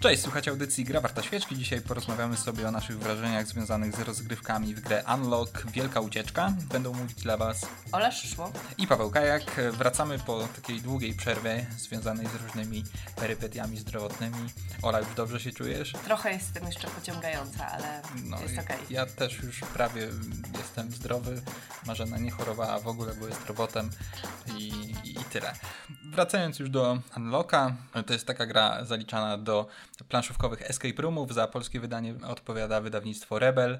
Cześć, słuchajcie audycji Gra Warta Świeczki. Dzisiaj porozmawiamy sobie o naszych wrażeniach związanych z rozgrywkami w grę Unlock Wielka Ucieczka. Będą mówić dla Was Ola Szyszło i Paweł Kajak. Wracamy po takiej długiej przerwie związanej z różnymi perypetiami zdrowotnymi. Ola, już dobrze się czujesz? Trochę jestem jeszcze pociągająca, ale no, jest okej. Okay. Ja też już prawie jestem zdrowy. Marzena nie chorowała w ogóle, bo jest robotem i, i, i tyle. Wracając już do Unlocka, to jest taka gra zaliczana do planszówkowych escape roomów. Za polskie wydanie odpowiada wydawnictwo Rebel,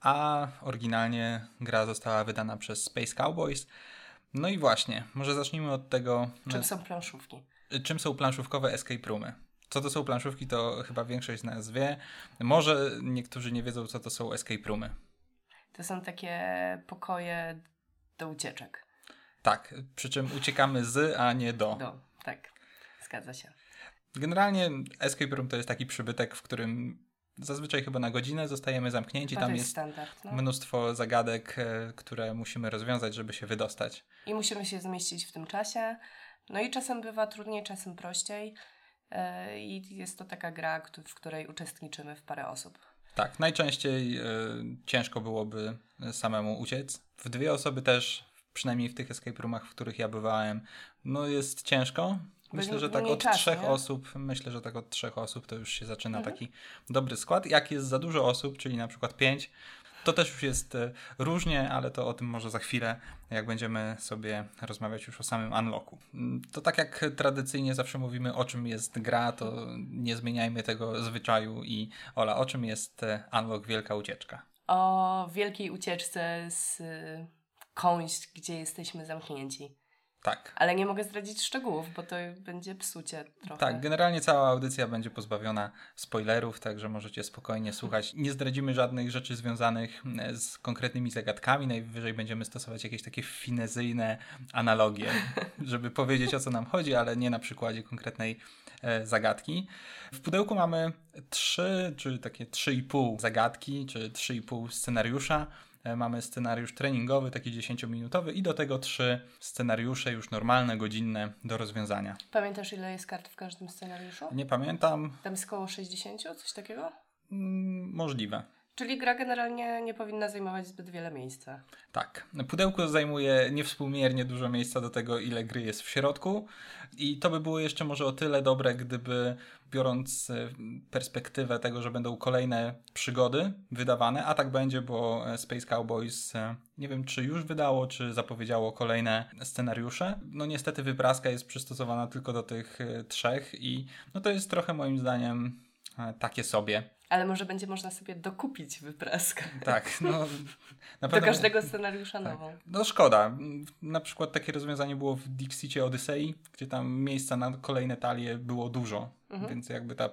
a oryginalnie gra została wydana przez Space Cowboys. No i właśnie, może zacznijmy od tego. Czym są planszówki? Czym są planszówkowe escape roomy? Co to są planszówki, to chyba większość z nas wie. Może niektórzy nie wiedzą, co to są escape roomy. To są takie pokoje do ucieczek. Tak, przy czym uciekamy z, a nie do. Do, tak, zgadza się. Generalnie escape room to jest taki przybytek, w którym zazwyczaj chyba na godzinę zostajemy zamknięci. Tam jest, standard, no. mnóstwo zagadek, e, które musimy rozwiązać, żeby się wydostać. I musimy się zmieścić w tym czasie. No i czasem bywa trudniej, czasem prościej. E, I jest to taka gra, w której uczestniczymy w parę osób. Tak, najczęściej y, ciężko byłoby samemu uciec. W dwie osoby też, przynajmniej w tych escape roomach, w których ja bywałem, no jest ciężko. Myślę, że tak od czasu, trzech nie? osób, myślę, że tak od trzech osób to już się zaczyna mhm. taki dobry skład. Jak jest za dużo osób, czyli na przykład pięć, to też już jest e, różnie, ale to o tym może za chwilę, jak będziemy sobie rozmawiać już o samym unlocku. Mm, to tak jak tradycyjnie zawsze mówimy, o czym jest gra, to nie zmieniajmy tego zwyczaju i Ola, o czym jest e, unlock Wielka Ucieczka? O wielkiej ucieczce z e, końść, gdzie jesteśmy zamknięci. Tak. Ale nie mogę zdradzić szczegółów, bo to będzie psucie trochę. Tak, generalnie cała audycja będzie pozbawiona spoilerów, także możecie spokojnie słuchać. Nie zdradzimy żadnych rzeczy związanych e, z konkretnymi zagadkami. Najwyżej będziemy stosować jakieś takie finezyjne analogie, żeby powiedzieć o co nam chodzi, ale nie na przykładzie konkretnej e, zagadki. W pudełku mamy trzy, czy takie trzy i pół zagadki, czy trzy i pół scenariusza. E, mamy scenariusz treningowy, taki 10-minutowy i do tego trzy scenariusze już normalne, godzinne do rozwiązania. Pamiętasz ile jest kart w każdym scenariuszu? Nie pamiętam. Tam jest około 60, coś takiego? Mm, możliwe. Czyli gra generalnie nie powinna zajmować zbyt wiele miejsca. Tak. Pudełko zajmuje niewspółmiernie dużo miejsca do tego, ile gry jest w środku. I to by było jeszcze może o tyle dobre, gdyby biorąc e, perspektywę tego, że będą kolejne przygody wydawane, a tak będzie, bo e, Space Cowboys e, nie wiem, czy już wydało, czy zapowiedziało kolejne scenariusze. No niestety wypraska jest przystosowana tylko do tych trzech i no to jest trochę moim zdaniem takie sobie. Ale może będzie można sobie dokupić wypraskę. Tak, no. Do każdego scenariusza tak. nową. No szkoda. Na przykład takie rozwiązanie było w Dixicie Odyssey, gdzie tam miejsca na kolejne talie było dużo, mhm. więc jakby ta,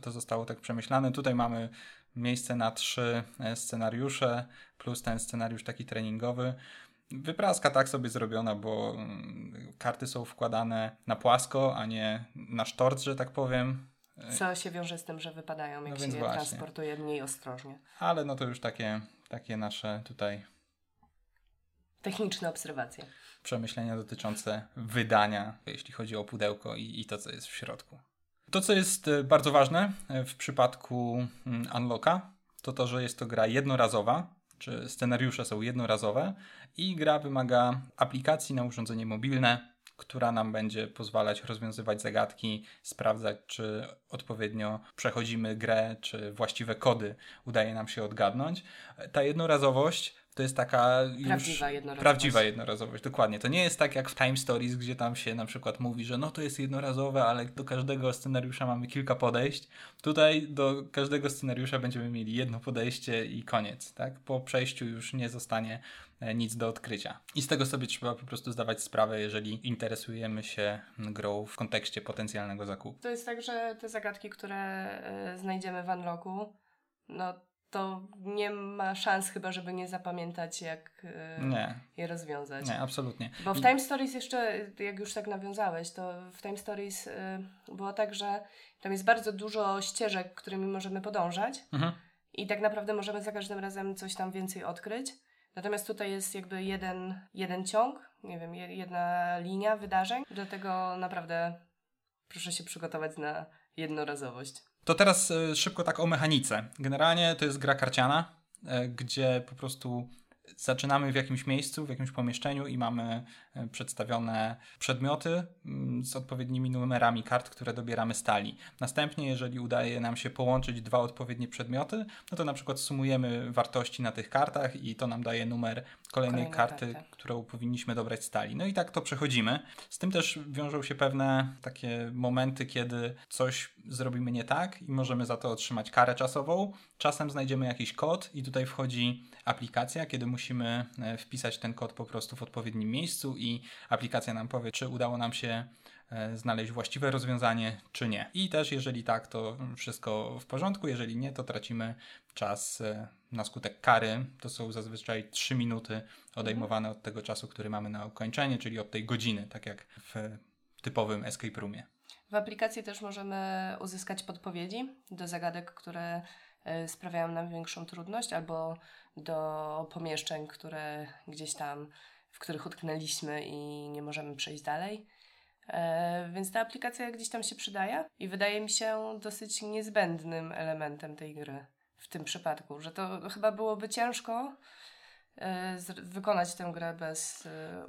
to zostało tak przemyślane. Tutaj mamy miejsce na trzy e, scenariusze, plus ten scenariusz taki treningowy. Wypraska tak sobie zrobiona, bo mm, karty są wkładane na płasko, a nie na sztort, że tak powiem. Co się wiąże z tym, że wypadają, jak no się właśnie. transportuje mniej ostrożnie. Ale no to już takie, takie nasze tutaj techniczne obserwacje. Przemyślenia dotyczące wydania, jeśli chodzi o pudełko i, i to, co jest w środku. To, co jest e, bardzo ważne e, w przypadku mm, Unlocka, to to, że jest to gra jednorazowa, czy scenariusze są jednorazowe i gra wymaga aplikacji na urządzenie mobilne, która nam będzie pozwalać rozwiązywać zagadki, sprawdzać, czy odpowiednio przechodzimy grę, czy właściwe kody udaje nam się odgadnąć. Ta jednorazowość to jest taka już prawdziwa jednorazowość. Prawdziwa jednorazowość, dokładnie. To nie jest tak jak w Time Stories, gdzie tam się na przykład mówi, że no to jest jednorazowe, ale do każdego scenariusza mamy kilka podejść. Tutaj do każdego scenariusza będziemy mieli jedno podejście i koniec, tak? Po przejściu już nie zostanie e, nic do odkrycia. I z tego sobie trzeba po prostu zdawać sprawę, jeżeli interesujemy się grą w kontekście potencjalnego zakupu. To jest tak, że te zagadki, które y, znajdziemy w Unlocku, no to nie ma szans chyba, żeby nie zapamiętać, jak e, nie. je rozwiązać. Nie, absolutnie. Bo w Time Stories jeszcze, jak już tak nawiązałeś, to w Time Stories y, było tak, że tam jest bardzo dużo ścieżek, którymi możemy podążać mhm. i tak naprawdę możemy za każdym razem coś tam więcej odkryć. Natomiast tutaj jest jakby jeden, jeden ciąg, nie wiem, jedna linia wydarzeń. Dlatego naprawdę proszę się przygotować na jednorazowość. To teraz szybko tak o mechanice. Generalnie to jest gra karciana, gdzie po prostu zaczynamy w jakimś miejscu, w jakimś pomieszczeniu i mamy e, przedstawione przedmioty mm, z odpowiednimi numerami kart, które dobieramy stali. Następnie, jeżeli udaje nam się połączyć dwa odpowiednie przedmioty, no to na przykład sumujemy wartości na tych kartach i to nam daje numer kolejnej Kolejna karty, karta. którą powinniśmy dobrać stali. No i tak to przechodzimy. Z tym też wiążą się pewne takie momenty, kiedy coś zrobimy nie tak i możemy za to otrzymać karę czasową. Czasem znajdziemy jakiś kod i tutaj wchodzi aplikacja, kiedy musimy e, wpisać ten kod po prostu w odpowiednim miejscu i aplikacja nam powie, czy udało nam się e, znaleźć właściwe rozwiązanie, czy nie. I też, jeżeli tak, to wszystko w porządku, jeżeli nie, to tracimy czas e, na skutek kary. To są zazwyczaj 3 minuty odejmowane od tego czasu, który mamy na ukończenie, czyli od tej godziny, tak jak w typowym escape roomie. W aplikacji też możemy uzyskać podpowiedzi do zagadek, które sprawiają nam większą trudność, albo do pomieszczeń, które gdzieś tam, w których utknęliśmy i nie możemy przejść dalej. E, więc ta aplikacja gdzieś tam się przydaje i wydaje mi się dosyć niezbędnym elementem tej gry w tym przypadku, że to chyba byłoby ciężko e, wykonać tę grę bez e,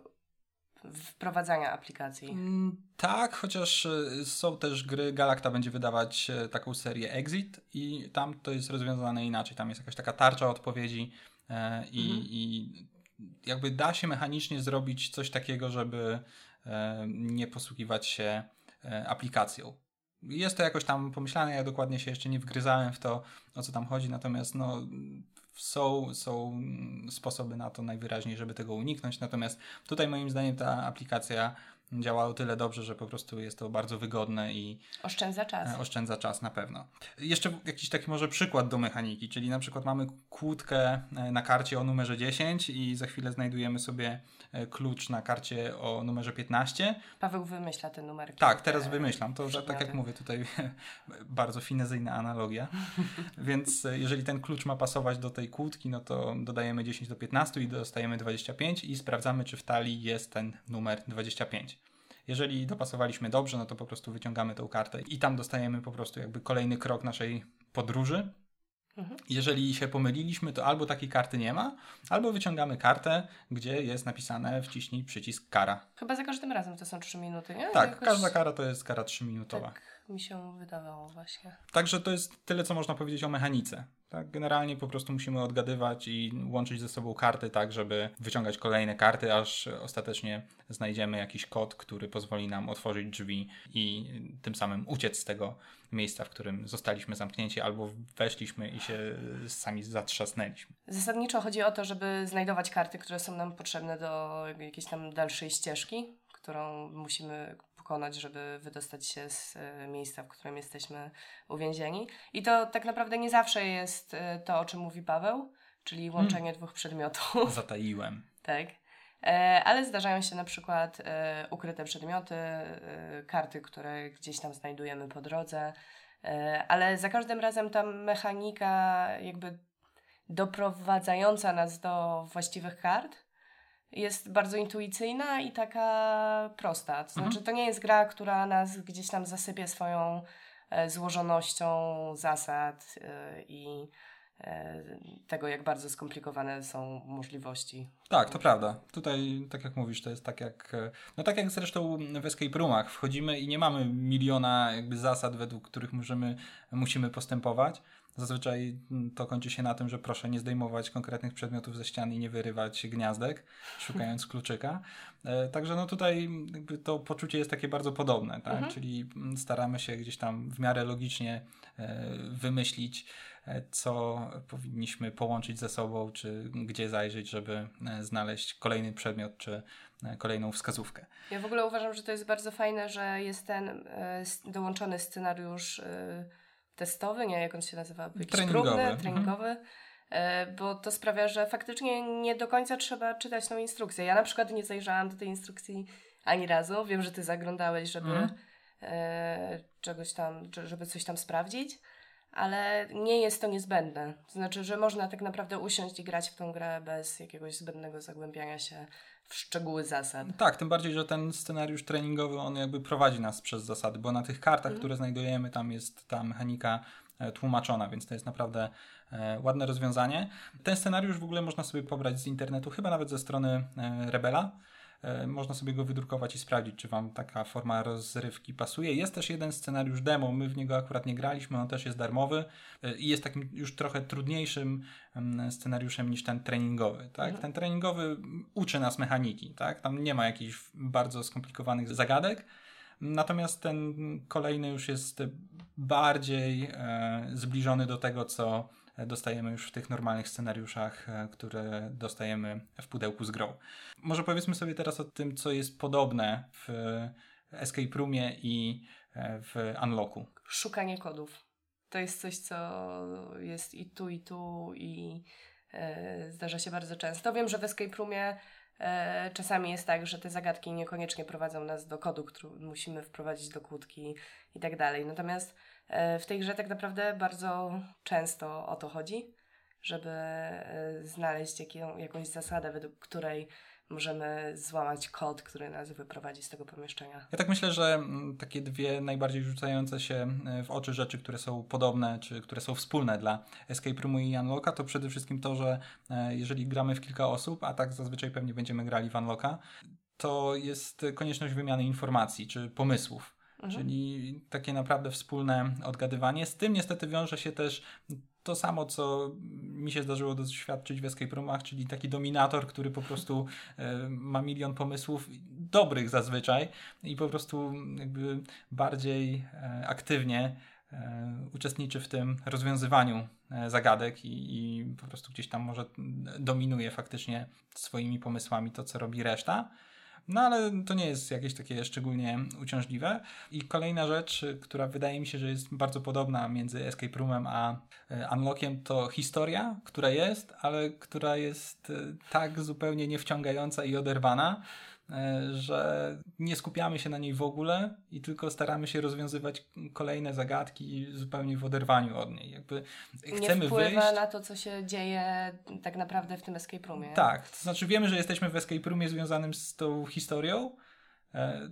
wprowadzania aplikacji. Mm, tak, chociaż e, są też gry, Galacta będzie wydawać taką serię Exit i tam to jest rozwiązane inaczej. Tam jest jakaś taka tarcza odpowiedzi i, mhm. i jakby da się mechanicznie zrobić coś takiego, żeby nie posługiwać się aplikacją. Jest to jakoś tam pomyślane, ja dokładnie się jeszcze nie wgryzałem w to, o co tam chodzi, natomiast no, są, są sposoby na to najwyraźniej, żeby tego uniknąć. Natomiast tutaj moim zdaniem ta aplikacja działa o tyle dobrze, że po prostu jest to bardzo wygodne i oszczędza czas. E, oszczędza czas na pewno. Jeszcze jakiś taki może przykład do mechaniki, czyli na przykład mamy kłódkę e, na karcie o numerze 10 i za chwilę znajdujemy sobie e, klucz na karcie o numerze 15. Paweł wymyśla ten numer. Tak, teraz wymyślam. To że, tak jak mówię tutaj bardzo finezyjna analogia. Więc jeżeli ten klucz ma pasować do tej kłódki, no to dodajemy 10 do 15 i dostajemy 25 i sprawdzamy, czy w talii jest ten numer 25. Jeżeli dopasowaliśmy dobrze, no to po prostu wyciągamy tą kartę i tam dostajemy po prostu jakby kolejny krok naszej podróży. Mhm. Jeżeli się pomyliliśmy, to albo takiej karty nie ma, albo wyciągamy kartę, gdzie jest napisane wciśnij przycisk kara. Chyba za każdym razem to są 3 minuty, nie? Tak, Jakoś... każda kara to jest kara 3-minutowa. Tak mi się wydawało właśnie. Także to jest tyle, co można powiedzieć o mechanice. Tak, generalnie po prostu musimy odgadywać i łączyć ze sobą karty tak, żeby wyciągać kolejne karty, aż ostatecznie znajdziemy jakiś kod, który pozwoli nam otworzyć drzwi i tym samym uciec z tego miejsca, w którym zostaliśmy zamknięci albo weszliśmy i się sami zatrzasnęliśmy. Zasadniczo chodzi o to, żeby znajdować karty, które są nam potrzebne do jakiejś tam dalszej ścieżki, którą musimy pokonać, żeby wydostać się z e, miejsca, w którym jesteśmy uwięzieni. I to tak naprawdę nie zawsze jest e, to, o czym mówi Paweł, czyli hmm. łączenie hmm. dwóch przedmiotów. Zataiłem. tak. E, ale zdarzają się na przykład ukryte przedmioty, karty, które gdzieś tam znajdujemy po drodze, ale za każdym razem ta mechanika jakby doprowadzająca nas do właściwych kart jest bardzo intuicyjna i taka prosta. To znaczy, mhm. to nie jest gra, która nas gdzieś tam zasypie swoją e, złożonością zasad e, i e, tego, jak bardzo skomplikowane są możliwości. Tak, to prawda. Tutaj, tak jak mówisz, to jest tak jak, no tak jak zresztą w escape roomach. Wchodzimy i nie mamy miliona jakby zasad, według których możemy, musimy postępować Zazwyczaj mm, to kończy się na tym, że proszę nie zdejmować konkretnych przedmiotów ze ścian i nie wyrywać gniazdek, szukając kluczyka. E, także no tutaj to poczucie jest takie bardzo podobne, tak? Mhm. czyli mm, staramy się gdzieś tam w miarę logicznie e, wymyślić, e, co powinniśmy połączyć ze sobą, czy gdzie zajrzeć, żeby znaleźć kolejny przedmiot, czy kolejną wskazówkę. Ja w ogóle uważam, że to jest bardzo fajne, że jest ten dołączony scenariusz testowy, nie jak on się nazywa, jakiś treningowy. próbny, treningowy. Mhm. Bo to sprawia, że faktycznie nie do końca trzeba czytać tą instrukcję. Ja na przykład nie zajrzałam do tej instrukcji ani razu. Wiem, że ty zaglądałeś, żeby mhm. e, czegoś tam, żeby coś tam sprawdzić, ale nie jest to niezbędne. To znaczy, że można tak naprawdę usiąść i grać w tą grę bez jakiegoś zbędnego zagłębiania się w szczegóły zasad. Tak, tym bardziej, że ten scenariusz treningowy, on jakby prowadzi nas przez zasady, bo na tych kartach, mhm. które znajdujemy, tam jest ta mechanika e, tłumaczona, więc to jest naprawdę e, ładne rozwiązanie. Ten scenariusz w ogóle można sobie pobrać z internetu, chyba nawet ze strony e, Rebela. E, można sobie go wydrukować i sprawdzić, czy Wam taka forma rozrywki pasuje. Jest też jeden scenariusz demo, my w niego akurat nie graliśmy, on też jest darmowy e, i jest takim już trochę trudniejszym scenariuszem niż ten treningowy. Tak? Mhm. Ten treningowy uczy nas mechaniki, tak? tam nie ma jakichś bardzo skomplikowanych zagadek. Natomiast ten kolejny już jest bardziej e, zbliżony do tego, co dostajemy już w tych normalnych scenariuszach, e, które dostajemy w pudełku z grą. Może powiedzmy sobie teraz o tym, co jest podobne w Escape Roomie i e, w Unlocku. Szukanie kodów. To jest coś, co jest i tu, i tu, i e, zdarza się bardzo często. Wiem, że w Escape Roomie e, czasami jest tak, że te zagadki niekoniecznie prowadzą nas do kodu, który musimy wprowadzić do kłódki i tak dalej. Natomiast E, w tej grze tak naprawdę bardzo często o to chodzi, żeby e, znaleźć jaką, jakąś zasadę, według której możemy złamać kod, który nas wyprowadzi z tego pomieszczenia. Ja tak myślę, że mm, takie dwie najbardziej rzucające się e, w oczy rzeczy, które są podobne, czy które są wspólne dla Escape Roomu i Unlocka, to przede wszystkim to, że jeżeli gramy w kilka osób, a tak zazwyczaj pewnie będziemy grali w Unlocka, to jest konieczność wymiany informacji czy pomysłów. Czyli takie naprawdę wspólne odgadywanie. Z tym niestety wiąże się też to samo, co mi się zdarzyło doświadczyć w Escape Roomach, czyli taki dominator, który po prostu e, ma milion pomysłów, dobrych zazwyczaj, i po prostu jakby bardziej e, aktywnie e, uczestniczy w tym rozwiązywaniu zagadek i, i po prostu gdzieś tam może dominuje faktycznie swoimi pomysłami to, co robi reszta. No ale to nie jest jakieś takie szczególnie uciążliwe. I kolejna rzecz, która wydaje mi się, że jest bardzo podobna między Escape Roomem a e, Unlockiem, to historia, która jest, ale która jest e, tak zupełnie niewciągająca i oderwana, że nie skupiamy się na niej w ogóle i tylko staramy się rozwiązywać kolejne zagadki zupełnie w oderwaniu od niej. Jakby chcemy nie wpływa wyjść... na to, co się dzieje tak naprawdę w tym escape roomie. Tak, to znaczy wiemy, że jesteśmy w escape roomie związanym z tą historią, e,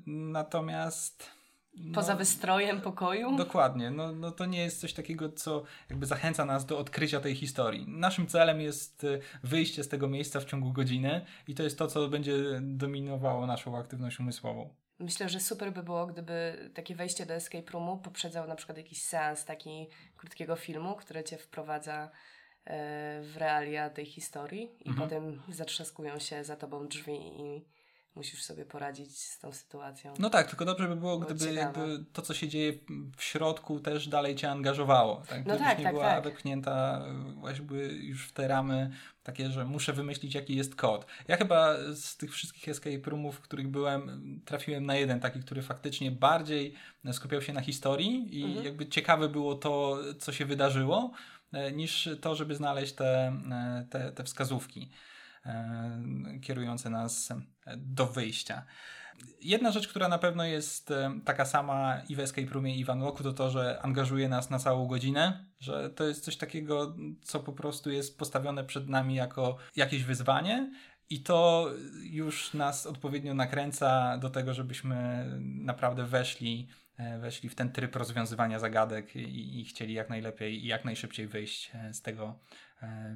natomiast no, Poza wystrojem pokoju? Dokładnie. No, no to nie jest coś takiego, co jakby zachęca nas do odkrycia tej historii. Naszym celem jest y, wyjście z tego miejsca w ciągu godziny i to jest to, co będzie dominowało naszą aktywność umysłową. Myślę, że super by było, gdyby takie wejście do escape roomu poprzedzał na przykład jakiś seans taki krótkiego filmu, który cię wprowadza e, w realia tej historii i mhm. potem zatrzaskują się za tobą drzwi i musisz sobie poradzić z tą sytuacją. No tak, tylko dobrze by było, gdyby jakby to, co się dzieje w środku też dalej cię angażowało. Tak? No tak, nie tak, była tak. wepchnięta właśnie już w te ramy takie, że muszę wymyślić, jaki jest kod. Ja chyba z tych wszystkich escape roomów, w których byłem, trafiłem na jeden taki, który faktycznie bardziej skupiał się na historii i mhm. jakby ciekawe było to, co się wydarzyło, e, niż to, żeby znaleźć te, e, te, te wskazówki. E, kierujące nas do wyjścia. Jedna rzecz, która na pewno jest e, taka sama i w Escape Roomie i w Unlocku, to to, że angażuje nas na całą godzinę, że to jest coś takiego, co po prostu jest postawione przed nami jako jakieś wyzwanie i to już nas odpowiednio nakręca do tego, żebyśmy naprawdę weszli, e, weszli w ten tryb rozwiązywania zagadek i, i chcieli jak najlepiej i jak najszybciej wyjść z tego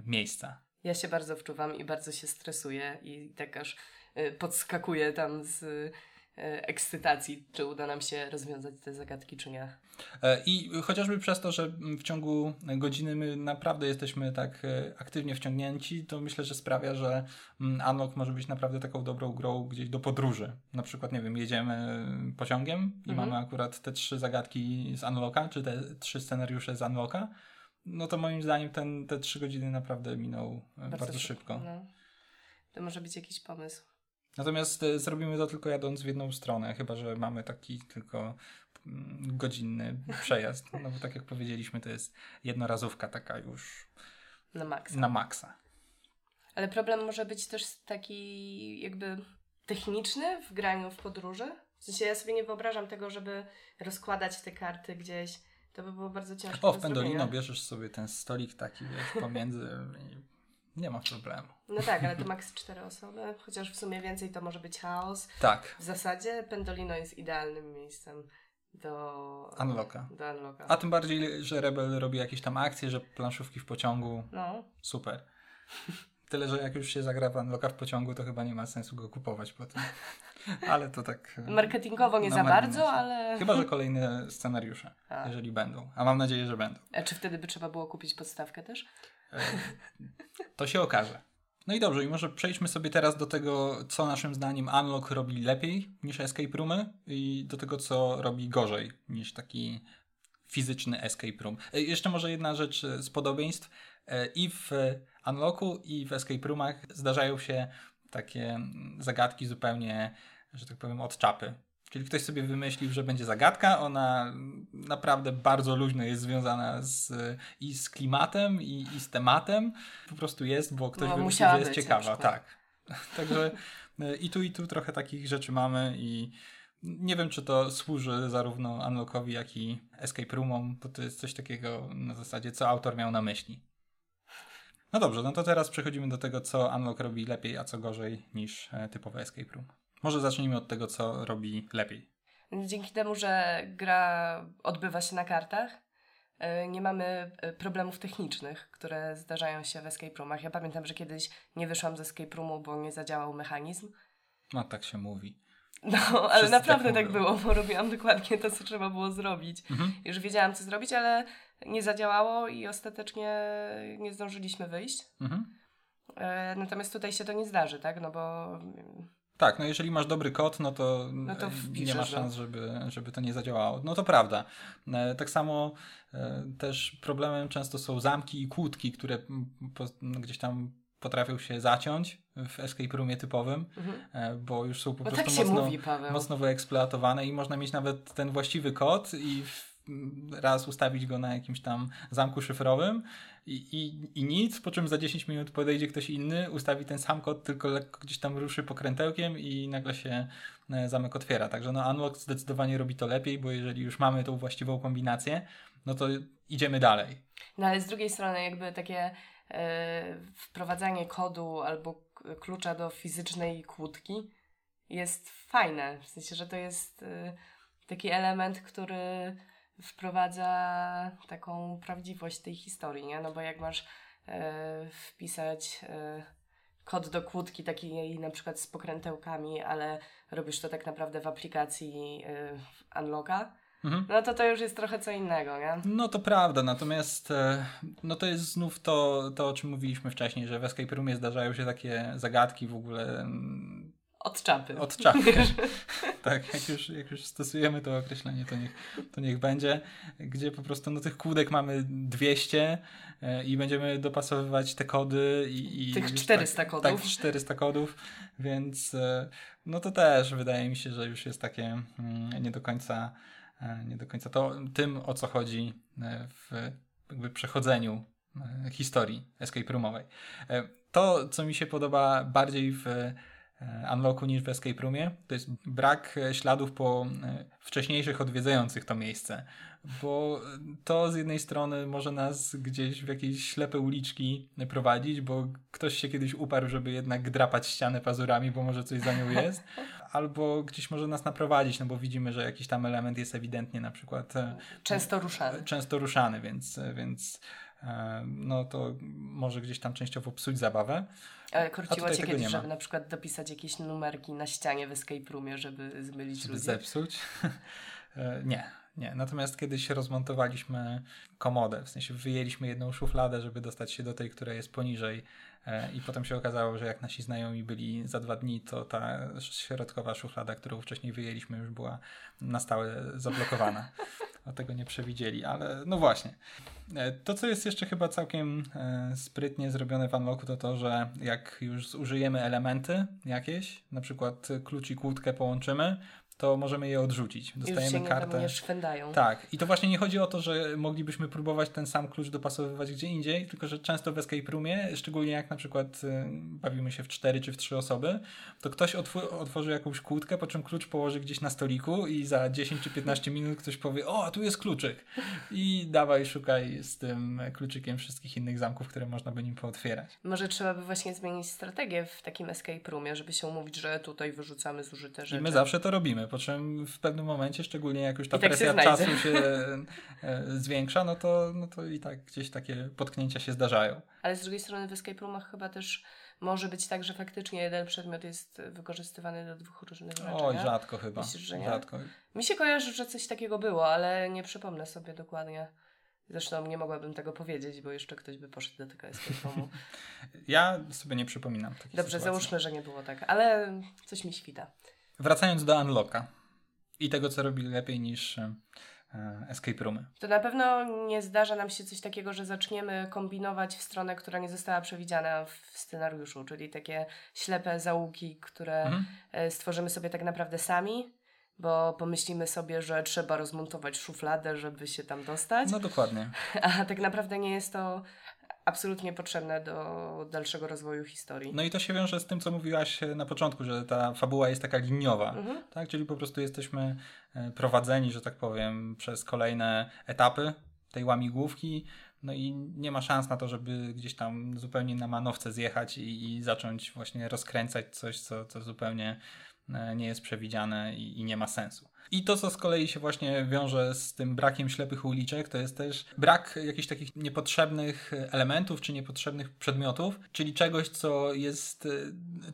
miejsca. Ja się bardzo wczuwam i bardzo się stresuję i tak aż y, podskakuję tam z y, ekscytacji, czy uda nam się rozwiązać te zagadki, czy nie. E, I chociażby przez to, że w ciągu godziny my naprawdę jesteśmy tak e, aktywnie wciągnięci, to myślę, że sprawia, że Unlock może być naprawdę taką dobrą grą gdzieś do podróży. Na przykład, nie wiem, jedziemy pociągiem i mhm. mamy akurat te trzy zagadki z Unlocka, czy te trzy scenariusze z Unlocka no to moim zdaniem ten, te trzy godziny naprawdę minął e, bardzo, bardzo szybko. No. To może być jakiś pomysł. Natomiast e, zrobimy to tylko jadąc w jedną stronę, chyba że mamy taki tylko mm, godzinny przejazd. No bo tak jak powiedzieliśmy, to jest jednorazówka taka już na maksa. Na maksa. Ale problem może być też taki jakby techniczny w graniu w podróży. W sensie ja sobie nie wyobrażam tego, żeby rozkładać te karty gdzieś to by było bardzo ciężko. O, w Pendolino bierzesz sobie ten stolik taki wiesz, pomiędzy Nie ma problemu. No tak, ale to maks 4 osoby, chociaż w sumie więcej to może być chaos. Tak. W zasadzie Pendolino jest idealnym miejscem do Unlocka. Do unlocka. A tym bardziej, że Rebel robi jakieś tam akcje, że planszówki w pociągu. No. Super. Tyle, że jak już się zagra w Unlocka w pociągu, to chyba nie ma sensu go kupować potem. Ale to tak... E, Marketingowo nie za bardzo, ale... Chyba, że kolejne scenariusze, A. jeżeli będą. A mam nadzieję, że będą. A czy wtedy by trzeba było kupić podstawkę też? E, to się okaże. No i dobrze, i może przejdźmy sobie teraz do tego, co naszym zdaniem Unlock robi lepiej niż Escape Roomy i do tego, co robi gorzej niż taki fizyczny Escape Room. E, jeszcze może jedna rzecz z podobieństw. I w Unlocku i w Escape Roomach zdarzają się takie zagadki zupełnie, że tak powiem, od czapy. Czyli ktoś sobie wymyślił, że będzie zagadka, ona naprawdę bardzo luźno jest związana z, i z klimatem, i, i z tematem. Po prostu jest, bo ktoś no, wymyślił, że jest ciekawa. Tak. Także i tu, i tu trochę takich rzeczy mamy i nie wiem, czy to służy zarówno Unlockowi, jak i Escape Roomom, bo to jest coś takiego na zasadzie, co autor miał na myśli. No dobrze, no to teraz przechodzimy do tego, co Unlock robi lepiej, a co gorzej niż e, typowy Escape Room. Może zacznijmy od tego, co robi lepiej. Dzięki temu, że gra odbywa się na kartach, e, nie mamy e, problemów technicznych, które zdarzają się w escape roomach. Ja pamiętam, że kiedyś nie wyszłam z escape roomu, bo nie zadziałał mechanizm. No tak się mówi. No, ale Wszyscy naprawdę tak, tak, było, bo robiłam dokładnie to, co trzeba było zrobić. Mhm. Już wiedziałam, co zrobić, ale nie zadziałało i ostatecznie nie zdążyliśmy wyjść. Mhm. E, natomiast tutaj się to nie zdarzy, tak? No bo. Tak, no jeżeli masz dobry kod, no to, no to nie ma szans, żeby, żeby to nie zadziałało. No to prawda. E, tak samo e, też problemem często są zamki i kłódki, które no, gdzieś tam potrafią się zaciąć w escape roomie typowym, mhm. bo już są po bo prostu tak mocno, mówi, mocno wyeksploatowane i można mieć nawet ten właściwy kod i w raz ustawić go na jakimś tam zamku szyfrowym i, i, i nic, po czym za 10 minut podejdzie ktoś inny, ustawi ten sam kod, tylko lekko gdzieś tam ruszy pokrętełkiem i nagle się e, zamek otwiera. Także no Unlock zdecydowanie robi to lepiej, bo jeżeli już mamy tą właściwą kombinację, no to idziemy dalej. No ale z drugiej strony jakby takie e, wprowadzanie kodu albo klucza do fizycznej kłódki jest fajne. W sensie, że to jest e, taki element, który wprowadza taką prawdziwość tej historii, nie? No bo jak masz e, wpisać e, kod do kłódki takiej na przykład z pokrętełkami, ale robisz to tak naprawdę w aplikacji e, Unlocka, Mhm. No to to już jest trochę co innego, nie? No to prawda, natomiast e, no to jest znów to, to, o czym mówiliśmy wcześniej, że w Escape Roomie zdarzają się takie zagadki w ogóle mm, od czapy. Od czapy. tak, jak już, jak już stosujemy to określenie, to niech, to niech będzie. Gdzie po prostu no, tych kłódek mamy 200 e, i będziemy dopasowywać te kody. I, i tych 400 tak, kodów. Tak, 400 kodów, więc e, no to też wydaje mi się, że już jest takie mm, nie do końca e, nie do końca to tym, o co chodzi w jakby przechodzeniu historii escape roomowej. To, co mi się podoba bardziej w unlocku niż w Escape Roomie, to jest brak e, śladów po e, wcześniejszych odwiedzających to miejsce. Bo to z jednej strony może nas gdzieś w jakieś ślepe uliczki prowadzić, bo ktoś się kiedyś uparł, żeby jednak drapać ścianę pazurami, bo może coś za nią jest. Albo gdzieś może nas naprowadzić, no bo widzimy, że jakiś tam element jest ewidentnie na przykład często ruszany. Często ruszany, więc, więc no to może gdzieś tam częściowo psuć zabawę. Ale korciło cię kiedyś, żeby na przykład dopisać jakieś numerki na ścianie w escape roomie, żeby zmylić żeby ludzi? zepsuć? E, nie, nie. Natomiast kiedyś rozmontowaliśmy komodę, w sensie wyjęliśmy jedną szufladę, żeby dostać się do tej, która jest poniżej e, i potem się okazało, że jak nasi znajomi byli za dwa dni, to ta środkowa szuflada, którą wcześniej wyjęliśmy już była na stałe zablokowana. O tego nie przewidzieli, ale no właśnie. E, to, co jest jeszcze chyba całkiem e, sprytnie zrobione w Unlocku, to to, że jak już zużyjemy elementy jakieś, na przykład klucz i kłódkę połączymy, to możemy je odrzucić. Dostajemy Już się kartę. Nie szwędają. Tak. I to właśnie nie chodzi o to, że moglibyśmy próbować ten sam klucz dopasowywać gdzie indziej, tylko że często w escape roomie, szczególnie jak na przykład y, bawimy się w cztery czy w trzy osoby, to ktoś otworzy jakąś kłódkę, po czym klucz położy gdzieś na stoliku i za 10 czy 15 minut ktoś powie, o, tu jest kluczyk. I dawaj, szukaj z tym kluczykiem wszystkich innych zamków, które można by nim pootwierać. Może trzeba by właśnie zmienić strategię w takim escape roomie, żeby się umówić, że tutaj wyrzucamy zużyte rzeczy. I my zawsze to robimy, po czym w pewnym momencie, szczególnie jak już ta tak presja się czasu się e, zwiększa, no to, no to i tak gdzieś takie potknięcia się zdarzają. Ale z drugiej strony w escape roomach chyba też może być tak, że faktycznie jeden przedmiot jest wykorzystywany do dwóch różnych rzeczy. Oj, rzadko chyba. Myślisz, że nie? Rzadko. Mi się kojarzy, że coś takiego było, ale nie przypomnę sobie dokładnie. Zresztą nie mogłabym tego powiedzieć, bo jeszcze ktoś by poszedł do tego escape roomu. ja sobie nie przypominam. Dobrze, sytuacji. załóżmy, że nie było tak, ale coś mi świta. Wracając do Unlocka i tego, co robi lepiej niż e, escape roomy. To na pewno nie zdarza nam się coś takiego, że zaczniemy kombinować w stronę, która nie została przewidziana w scenariuszu, czyli takie ślepe zaułki, które mhm. E, stworzymy sobie tak naprawdę sami bo pomyślimy sobie, że trzeba rozmontować szufladę, żeby się tam dostać. No dokładnie. A tak naprawdę nie jest to absolutnie potrzebne do dalszego rozwoju historii. No i to się wiąże z tym, co mówiłaś na początku, że ta fabuła jest taka liniowa, mhm. tak? Czyli po prostu jesteśmy e, prowadzeni, że tak powiem, przez kolejne etapy tej łamigłówki, no i nie ma szans na to, żeby gdzieś tam zupełnie na manowce zjechać i, i zacząć właśnie rozkręcać coś, co, co zupełnie E, nie jest przewidziane i, i nie ma sensu. I to, co z kolei się właśnie wiąże z tym brakiem ślepych uliczek, to jest też brak jakichś takich niepotrzebnych elementów czy niepotrzebnych przedmiotów, czyli czegoś, co jest e,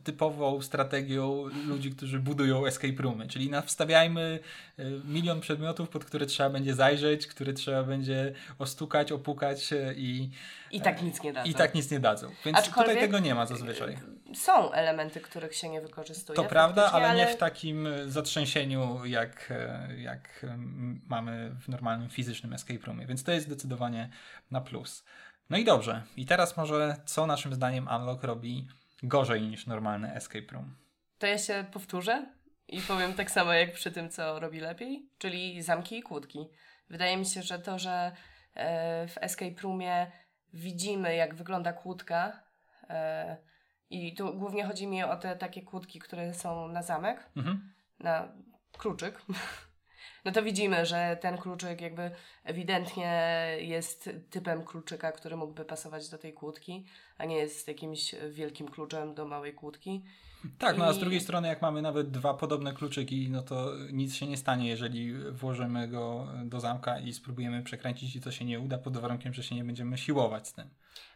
typową strategią ludzi, którzy budują escape roomy. Czyli wstawiajmy e, milion przedmiotów, pod które trzeba będzie zajrzeć, które trzeba będzie ostukać, opukać i. I tak nic nie dadzą. I tak nic nie dadzą. Więc Aczkolwiek tutaj tego nie ma zazwyczaj. Są elementy, których się nie wykorzystuje. To prawda, ale, ale nie w takim zatrzęsieniu, jak jak, mamy w normalnym fizycznym escape roomie, więc to jest zdecydowanie na plus. No i dobrze, i teraz może co naszym zdaniem Unlock robi gorzej niż normalny escape room? To ja się powtórzę i powiem tak samo jak przy tym, co robi lepiej, czyli zamki i kłódki. Wydaje mi się, że to, że e, w escape roomie widzimy, jak wygląda kłódka, e, i tu głównie chodzi mi o te takie kłódki, które są na zamek, mhm. na kluczyk, no to widzimy, że ten kluczyk jakby ewidentnie jest typem kluczyka, który mógłby pasować do tej kłódki, a nie jest jakimś wielkim kluczem do małej kłódki. Tak, no a z drugiej strony, jak mamy nawet dwa podobne kluczyki, no to nic się nie stanie, jeżeli włożymy go do zamka i spróbujemy przekręcić i to się nie uda, pod warunkiem, że się nie będziemy siłować z tym.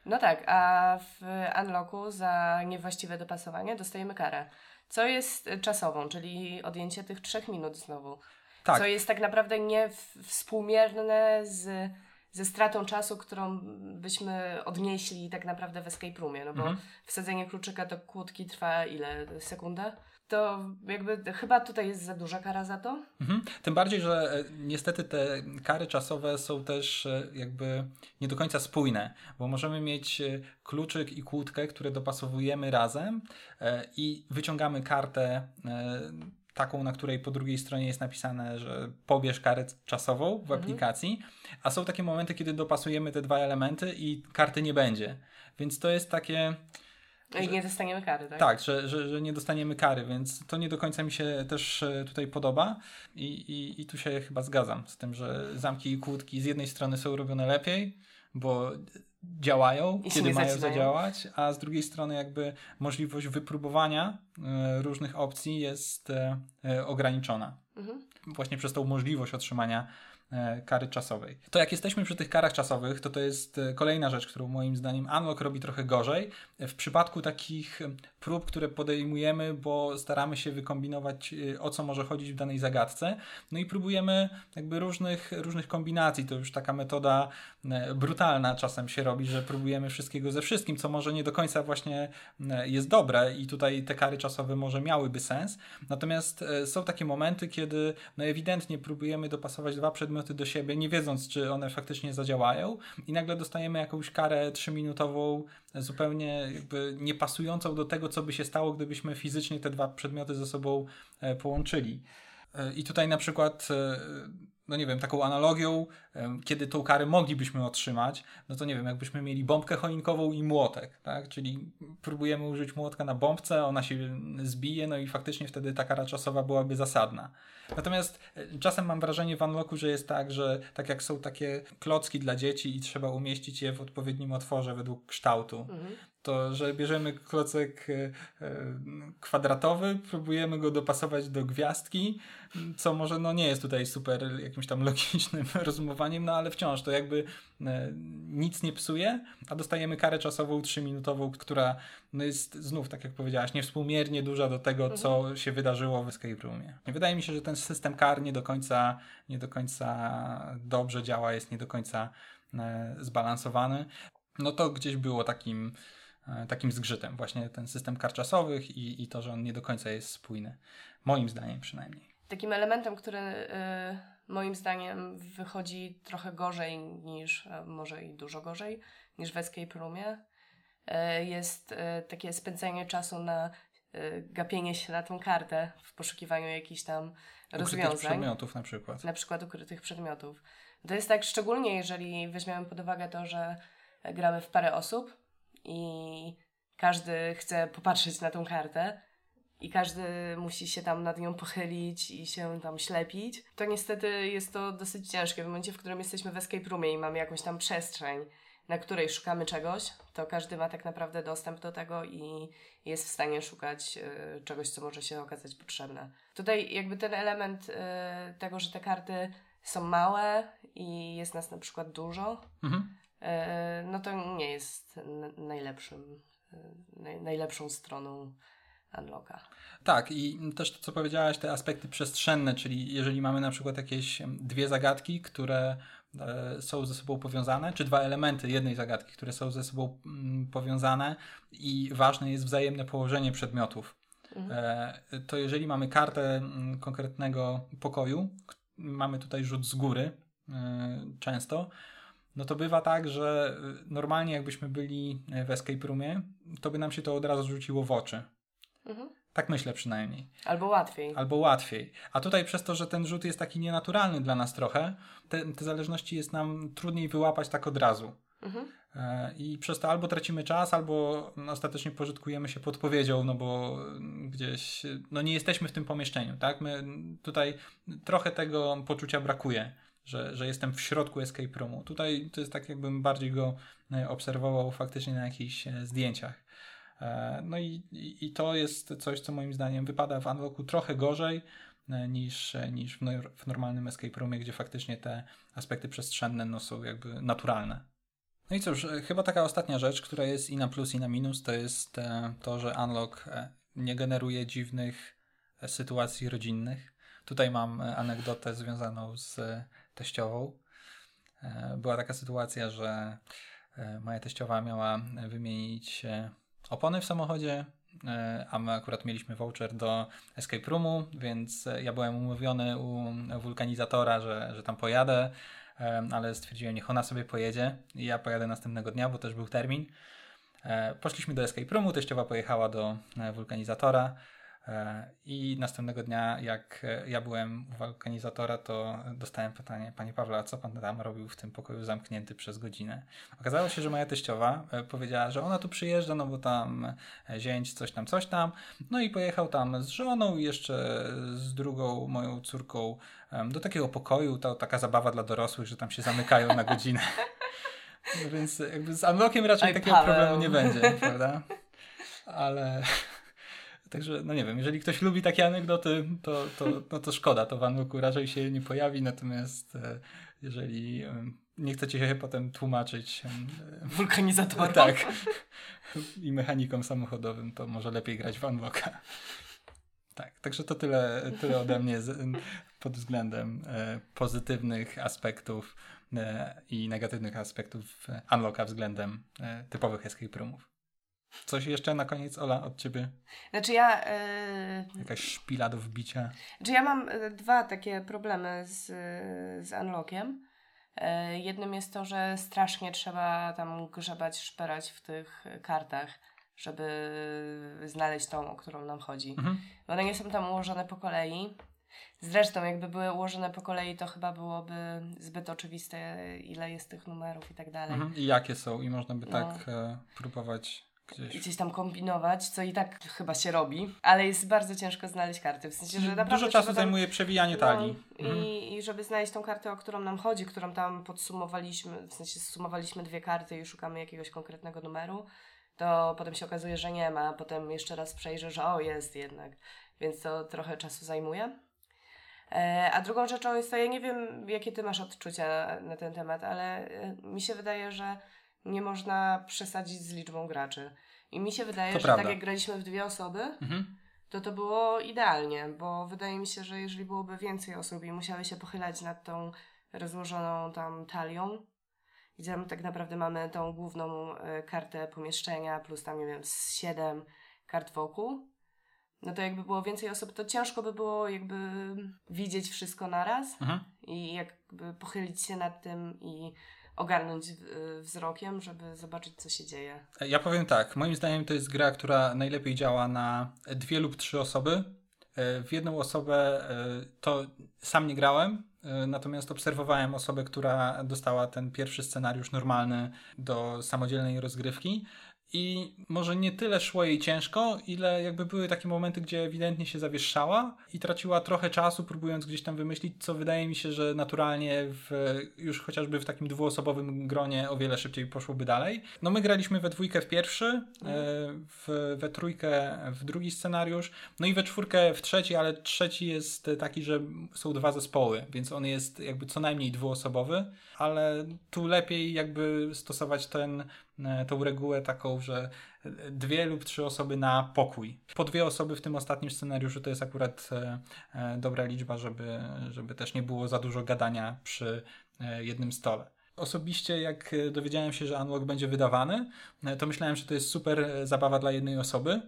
No tak, a w unlocku za niewłaściwe dopasowanie dostajemy karę co jest czasową, czyli odjęcie tych trzech minut znowu. Tak. Co jest tak naprawdę nie współmierne z, ze stratą czasu, którą byśmy odnieśli tak naprawdę w escape roomie, no bo mhm. wsadzenie kluczyka do kłódki trwa ile? Sekunda? to jakby chyba tutaj jest za duża kara za to. Mhm. Tym bardziej, że e, niestety te kary czasowe są też e, jakby nie do końca spójne, bo możemy mieć e, kluczyk i kłódkę, które dopasowujemy razem i wyciągamy kartę taką, na której po drugiej stronie jest napisane, że pobierz karę czasową w mhm. aplikacji, a są takie momenty, kiedy dopasujemy te dwa elementy i karty nie będzie. Więc to jest takie i nie dostaniemy kary, tak? Tak, że, że, że nie dostaniemy kary, więc to nie do końca mi się też e, tutaj podoba i, i, i tu się chyba zgadzam z tym, że zamki i kłódki z jednej strony są robione lepiej, bo działają, I kiedy mają zaczynają. zadziałać, a z drugiej strony jakby możliwość wypróbowania e, różnych opcji jest e, ograniczona. Mhm. Właśnie przez tą możliwość otrzymania E, kary czasowej. To jak jesteśmy przy tych karach czasowych, to to jest e, kolejna rzecz, którą moim zdaniem Unlock robi trochę gorzej. W przypadku takich prób, które podejmujemy, bo staramy się wykombinować, e, o co może chodzić w danej zagadce, no i próbujemy jakby różnych, różnych kombinacji. To już taka metoda brutalna czasem się robi, że próbujemy wszystkiego ze wszystkim, co może nie do końca właśnie jest dobre i tutaj te kary czasowe może miałyby sens. Natomiast są takie momenty, kiedy no ewidentnie próbujemy dopasować dwa przedmioty do siebie, nie wiedząc, czy one faktycznie zadziałają, i nagle dostajemy jakąś karę trzyminutową, zupełnie jakby nie pasującą do tego, co by się stało, gdybyśmy fizycznie te dwa przedmioty ze sobą e, połączyli. I tutaj na przykład no nie wiem, taką analogią, kiedy tą karę moglibyśmy otrzymać, no to nie wiem, jakbyśmy mieli bombkę choinkową i młotek, tak? Czyli próbujemy użyć młotka na bombce, ona się zbije, no i faktycznie wtedy ta kara czasowa byłaby zasadna. Natomiast e, czasem mam wrażenie w Unlocku, że jest tak, że tak jak są takie klocki dla dzieci i trzeba umieścić je w odpowiednim otworze według kształtu, mhm to że bierzemy klocek e, e, kwadratowy, próbujemy go dopasować do gwiazdki, co może no nie jest tutaj super jakimś tam logicznym rozumowaniem, no ale wciąż to jakby e, nic nie psuje, a dostajemy karę czasową 3-minutową, która no jest znów, tak jak powiedziałaś, niewspółmiernie duża do tego, co mhm. się wydarzyło w Escape Roomie. Wydaje mi się, że ten system kar nie do końca, nie do końca dobrze działa, jest nie do końca zbalansowany. No to gdzieś było takim E, takim zgrzytem. Właśnie ten system kar czasowych i, i to, że on nie do końca jest spójny. Moim zdaniem przynajmniej. Takim elementem, który y, moim zdaniem wychodzi trochę gorzej niż, może i dużo gorzej, niż w Escape Roomie, y, jest y, takie spędzenie czasu na gapienie się na tą kartę w poszukiwaniu jakichś tam ukrytych rozwiązań. Ukrytych przedmiotów na przykład. Na przykład ukrytych przedmiotów. To jest tak szczególnie, jeżeli weźmiemy pod uwagę to, że gramy w parę osób, i każdy chce popatrzeć na tą kartę i każdy musi się tam nad nią pochylić i się tam ślepić, to niestety jest to dosyć ciężkie. W momencie, w którym jesteśmy w escape roomie i mamy jakąś tam przestrzeń, na której szukamy czegoś, to każdy ma tak naprawdę dostęp do tego i jest w stanie szukać y, czegoś, co może się okazać potrzebne. Tutaj jakby ten element y, tego, że te karty są małe i jest nas na przykład dużo, mhm. E, no to nie jest najlepszym, e, najlepszą stroną Unlocka. Tak, i też to, co powiedziałaś, te aspekty przestrzenne, czyli jeżeli mamy na przykład jakieś dwie zagadki, które e, są ze sobą powiązane, czy dwa elementy jednej zagadki, które są ze sobą mm, powiązane i ważne jest wzajemne położenie przedmiotów. Mhm. To jeżeli mamy kartę mm, konkretnego pokoju, mamy tutaj rzut z góry często, no to bywa tak, że normalnie jakbyśmy byli w escape roomie, to by nam się to od razu rzuciło w oczy. Mhm. Tak myślę przynajmniej. Albo łatwiej. Albo łatwiej. A tutaj przez to, że ten rzut jest taki nienaturalny dla nas trochę, te, te zależności jest nam trudniej wyłapać tak od razu. Mhm. E, I przez to albo tracimy czas, albo ostatecznie pożytkujemy się podpowiedzią, no bo gdzieś no nie jesteśmy w tym pomieszczeniu, tak? My tutaj trochę tego poczucia brakuje że, że jestem w środku escape roomu. Tutaj to jest tak, jakbym bardziej go e, obserwował faktycznie na jakichś e, zdjęciach. E, no i, i to jest coś, co moim zdaniem wypada w Unlocku trochę gorzej niż, niż w, no, normalnym escape roomie, gdzie faktycznie te aspekty przestrzenne no, są jakby naturalne. No i cóż, chyba taka ostatnia rzecz, która jest i na plus, i na minus, to jest to, że Unlock nie generuje dziwnych sytuacji rodzinnych. Tutaj mam anegdotę związaną z teściową. E, była taka sytuacja, że e, moja teściowa miała wymienić e, opony w samochodzie, a my akurat mieliśmy voucher do escape roomu, więc ja byłem umówiony u wulkanizatora, że, że tam pojadę, ale stwierdziłem, niech ona sobie pojedzie i ja pojadę następnego dnia, bo też był termin. Poszliśmy do escape roomu, teściowa pojechała do wulkanizatora. E, I następnego dnia, jak e, ja byłem u wulkanizatora, to dostałem pytanie, Panie Pawle, a co Pan tam robił w tym pokoju zamknięty przez godzinę? Okazało się, że moja teściowa e, powiedziała, że ona tu przyjeżdża, no bo tam zięć, coś tam, coś tam. No i pojechał tam z żoną i jeszcze z drugą moją córką do takiego pokoju, to taka zabawa dla dorosłych, że tam się zamykają na godzinę. Więc jakby z unlockiem raczej Oj, takiego Paweł. problemu nie będzie, prawda? Ale Także, no nie wiem, jeżeli ktoś lubi takie anegdoty, to, to, no to szkoda, to w Anluku raczej się nie pojawi, natomiast e, jeżeli nie chcecie się potem tłumaczyć wulkanizatorom tak, i mechanikom samochodowym, to może lepiej grać w Unlocka. Tak, także to tyle, tyle ode mnie z, pod względem e, pozytywnych aspektów e, i negatywnych aspektów Unlocka względem e, typowych escape roomów. Coś jeszcze na koniec, Ola, od ciebie? Znaczy ja... Yy... Jakaś szpila do wbicia? Znaczy ja mam e, dwa takie problemy z, z unlockiem. Yy, jednym jest to, że strasznie trzeba tam grzebać, szperać w tych kartach, żeby znaleźć tą, o którą nam chodzi. Mhm. One nie są tam ułożone po kolei Zresztą, jakby były ułożone po kolei, to chyba byłoby zbyt oczywiste, ile jest tych numerów i tak dalej. Mhm. I jakie są, i można by no. tak e, próbować gdzieś. gdzieś tam kombinować, co i tak chyba się robi, ale jest bardzo ciężko znaleźć karty. W sensie, że naprawdę Dużo czasu tam, zajmuje przewijanie talii. No, mhm. i, I żeby znaleźć tą kartę, o którą nam chodzi, którą tam podsumowaliśmy, w sensie sumowaliśmy dwie karty i szukamy jakiegoś konkretnego numeru, to potem się okazuje, że nie ma, potem jeszcze raz przejrzę, że o, jest jednak. Więc to trochę czasu zajmuje. E, a drugą rzeczą jest to, ja nie wiem, jakie ty masz odczucia na ten temat, ale e, mi się wydaje, że nie można przesadzić z liczbą graczy. I mi się wydaje, to że prawda. tak jak graliśmy w dwie osoby, mhm. to to było idealnie, bo wydaje mi się, że jeżeli byłoby więcej osób i musiały się pochylać nad tą rozłożoną tam talią, gdzie tak naprawdę mamy tą główną y, kartę pomieszczenia, plus tam, nie wiem, z siedem kart wokół, no to jakby było więcej osób, to ciężko by było jakby widzieć wszystko naraz mhm. i jakby pochylić się nad tym i ogarnąć wzrokiem, żeby zobaczyć, co się dzieje. Ja powiem tak, moim zdaniem to jest gra, która najlepiej działa na dwie lub trzy osoby. E, w jedną osobę e, to sam nie grałem, e, natomiast obserwowałem osobę, która dostała ten pierwszy scenariusz normalny do samodzielnej rozgrywki i może nie tyle szło jej ciężko, ile jakby były takie momenty, gdzie ewidentnie się zawieszała i traciła trochę czasu, próbując gdzieś tam wymyślić, co wydaje mi się, że naturalnie w, już chociażby w takim dwuosobowym gronie o wiele szybciej poszłoby dalej. No my graliśmy we dwójkę w pierwszy, e, w, we trójkę w drugi scenariusz, no i we czwórkę w trzeci, ale trzeci jest taki, że są dwa zespoły, więc on jest jakby co najmniej dwuosobowy, ale tu lepiej jakby stosować ten tą regułę taką, że dwie lub trzy osoby na pokój. Po dwie osoby w tym ostatnim scenariuszu to jest akurat e, e, dobra liczba, żeby, żeby też nie było za dużo gadania przy jednym stole. Osobiście, jak dowiedziałem się, że Unlock będzie wydawany, to myślałem, że to jest super zabawa dla jednej osoby.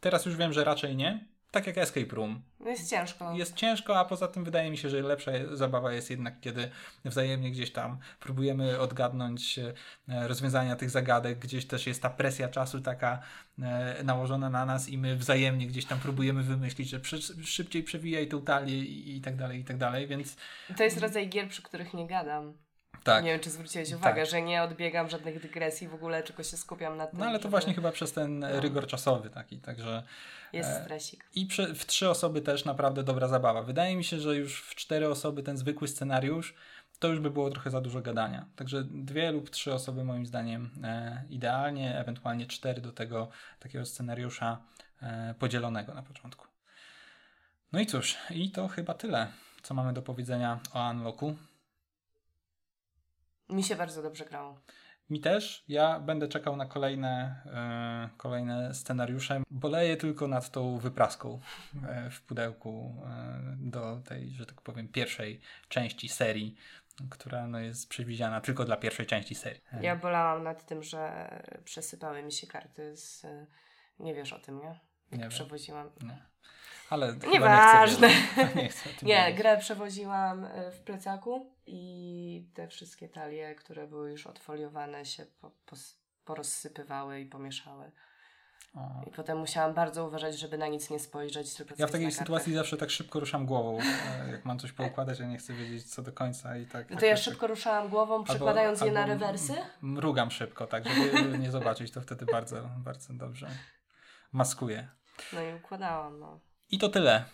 Teraz już wiem, że raczej nie tak jak Escape Room. Jest ciężko. Jest ciężko, a poza tym wydaje mi się, że lepsza zabawa jest jednak, kiedy wzajemnie gdzieś tam próbujemy odgadnąć e, rozwiązania tych zagadek, gdzieś też jest ta presja czasu taka e, nałożona na nas i my wzajemnie gdzieś tam próbujemy wymyślić, że szybciej przewijaj tą talię i, i tak dalej, i tak dalej, więc... To jest rodzaj gier, przy których nie gadam. Tak. Nie wiem, czy zwróciłeś uwagę, tak. że nie odbiegam żadnych dygresji w ogóle, tylko się skupiam na tym. No ale to właśnie chyba przez ten no. rygor czasowy taki, także... Jest e, stresik. I w trzy osoby też naprawdę dobra zabawa. Wydaje mi się, że już w cztery osoby ten zwykły scenariusz to już by było trochę za dużo gadania. Także dwie lub trzy osoby moim zdaniem e, idealnie, ewentualnie cztery do tego takiego scenariusza e, podzielonego na początku. No i cóż, i to chyba tyle, co mamy do powiedzenia o Unlocku. Mi się bardzo dobrze grało. Mi też. Ja będę czekał na kolejne, e, kolejne scenariusze. Boleję tylko nad tą wypraską e, w pudełku e, do tej, że tak powiem, pierwszej części serii, która no, jest przewidziana tylko dla pierwszej części serii. Ja bolałam nad tym, że przesypały mi się karty z... Nie wiesz o tym, nie? Jak nie przewoziłam. Nie. Ale Nieważne. Nie, chcę nie grę przewoziłam e, w plecaku i te wszystkie talie, które były już odfoliowane się po, po, porozsypywały i pomieszały. O. I potem musiałam bardzo uważać, żeby na nic nie spojrzeć. Tylko ja w takiej sytuacji zawsze tak szybko ruszam głową. E, jak mam coś poukładać, ja nie chcę wiedzieć co do końca i tak. No to ja tak, szybko tak. ruszałam głową, przekładając albo, je na rewersy? Mrugam szybko, tak, żeby nie zobaczyć, to wtedy bardzo, bardzo dobrze maskuję. No i układałam, no. I to tyle,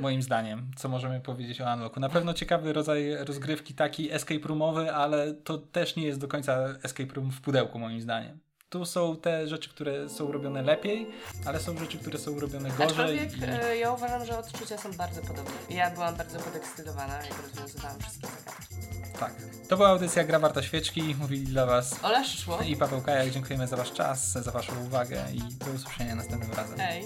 moim zdaniem, co możemy powiedzieć o Unlocku. Na pewno ciekawy rodzaj rozgrywki, taki escape roomowy, ale to też nie jest do końca escape room w pudełku, moim zdaniem. Tu są te rzeczy, które są robione lepiej, ale są rzeczy, które są robione gorzej. Aczkolwiek i... E, ja uważam, że odczucia są bardzo podobne. Ja byłam bardzo podekscytowana, jak rozwiązywałam wszystkie zagadki. Tak. To była audycja Gra Warta Świeczki. Mówili dla Was Ola Szło i Paweł Kajak. Dziękujemy za Wasz czas, za Waszą uwagę i do usłyszenia następnym razem. Hej.